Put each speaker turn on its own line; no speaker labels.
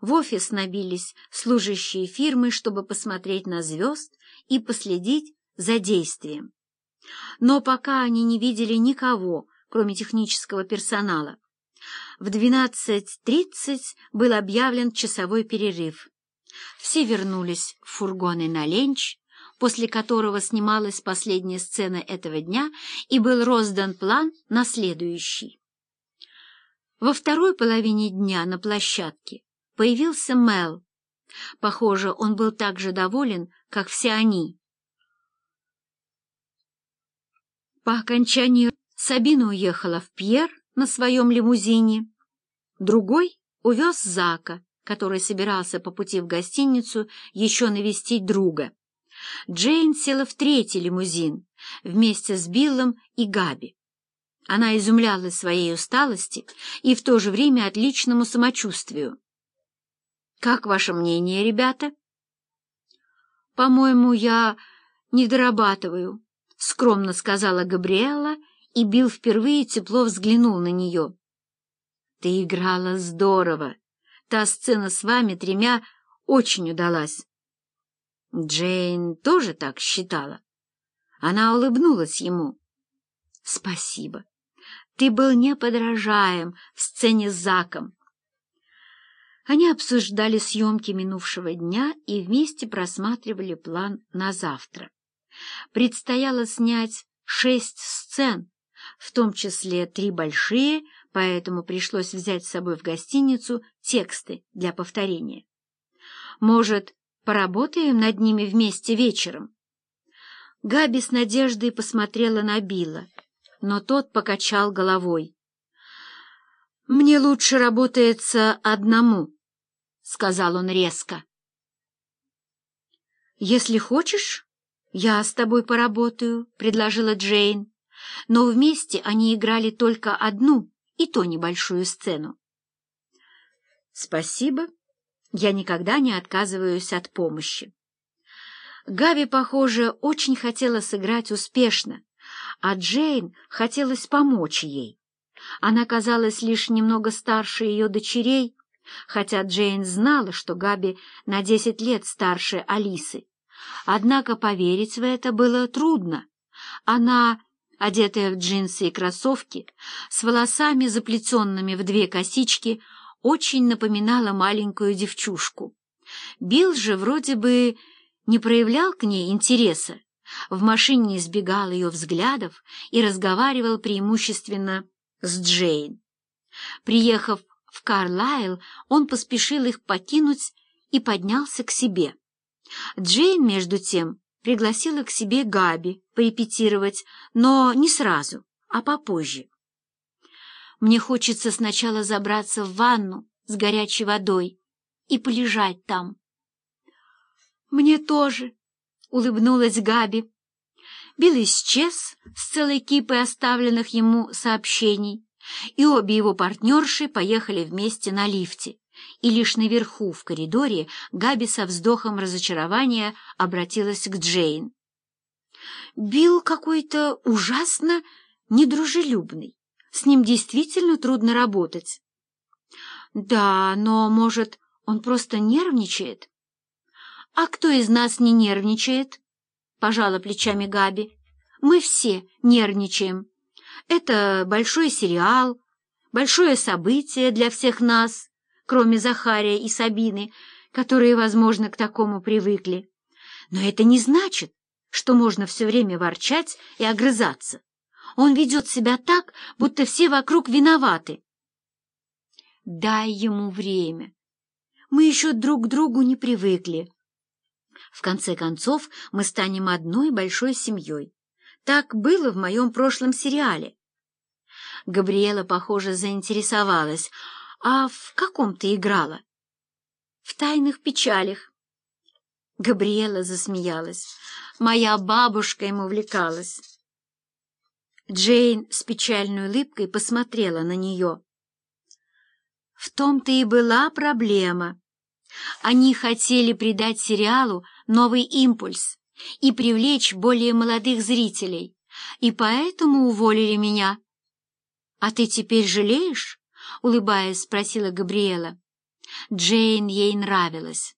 В офис набились служащие фирмы, чтобы посмотреть на звезд и последить за действием. Но пока они не видели никого, кроме технического персонала. В 12.30 был объявлен часовой перерыв. Все вернулись в фургоны на ленч, после которого снималась последняя сцена этого дня и был роздан план на следующий. Во второй половине дня на площадке появился Мел. Похоже, он был так же доволен, как все они. По окончании Сабина уехала в Пьер на своем лимузине. Другой увез Зака, который собирался по пути в гостиницу еще навестить друга. Джейн села в третий лимузин вместе с Биллом и Габи. Она изумлялась своей усталости и в то же время отличному самочувствию. «Как ваше мнение, ребята?» «По-моему, я не дорабатываю», — скромно сказала Габриэла, и Билл впервые тепло взглянул на нее. «Ты играла здорово. Та сцена с вами тремя очень удалась». Джейн тоже так считала. Она улыбнулась ему. «Спасибо. Ты был неподражаем в сцене с Заком. Они обсуждали съемки минувшего дня и вместе просматривали план на завтра. Предстояло снять шесть сцен, в том числе три большие, поэтому пришлось взять с собой в гостиницу тексты для повторения. Может, поработаем над ними вместе вечером? Габи с надеждой посмотрела на Билла, но тот покачал головой. «Мне лучше работается одному», — сказал он резко. «Если хочешь, я с тобой поработаю», — предложила Джейн. Но вместе они играли только одну, и то небольшую сцену. «Спасибо, я никогда не отказываюсь от помощи». Габи, похоже, очень хотела сыграть успешно, а Джейн хотелось помочь ей. Она казалась лишь немного старше ее дочерей, хотя Джейн знала, что Габи на десять лет старше Алисы. Однако поверить в это было трудно. Она, одетая в джинсы и кроссовки, с волосами, заплетенными в две косички, очень напоминала маленькую девчушку. Билл же вроде бы не проявлял к ней интереса, в машине избегал ее взглядов и разговаривал преимущественно с Джейн. Приехав в Карлайл, он поспешил их покинуть и поднялся к себе. Джейн, между тем, пригласила к себе Габи порепетировать, но не сразу, а попозже. «Мне хочется сначала забраться в ванну с горячей водой и полежать там». «Мне тоже», — улыбнулась Габи. Билл исчез с целой кипой оставленных ему сообщений, и обе его партнерши поехали вместе на лифте, и лишь наверху, в коридоре, Габи со вздохом разочарования обратилась к Джейн. «Билл какой-то ужасно недружелюбный. С ним действительно трудно работать». «Да, но, может, он просто нервничает?» «А кто из нас не нервничает?» — пожала плечами Габи. «Мы все нервничаем». Это большой сериал, большое событие для всех нас, кроме Захария и Сабины, которые, возможно, к такому привыкли. Но это не значит, что можно все время ворчать и огрызаться. Он ведет себя так, будто все вокруг виноваты. Дай ему время. Мы еще друг к другу не привыкли. В конце концов, мы станем одной большой семьей. Так было в моем прошлом сериале. Габриэла, похоже, заинтересовалась. «А в каком ты играла?» «В тайных печалях». Габриэла засмеялась. «Моя бабушка им увлекалась». Джейн с печальной улыбкой посмотрела на нее. В том-то и была проблема. Они хотели придать сериалу новый импульс и привлечь более молодых зрителей, и поэтому уволили меня. — А ты теперь жалеешь? — улыбаясь, спросила Габриэла. Джейн ей нравилась.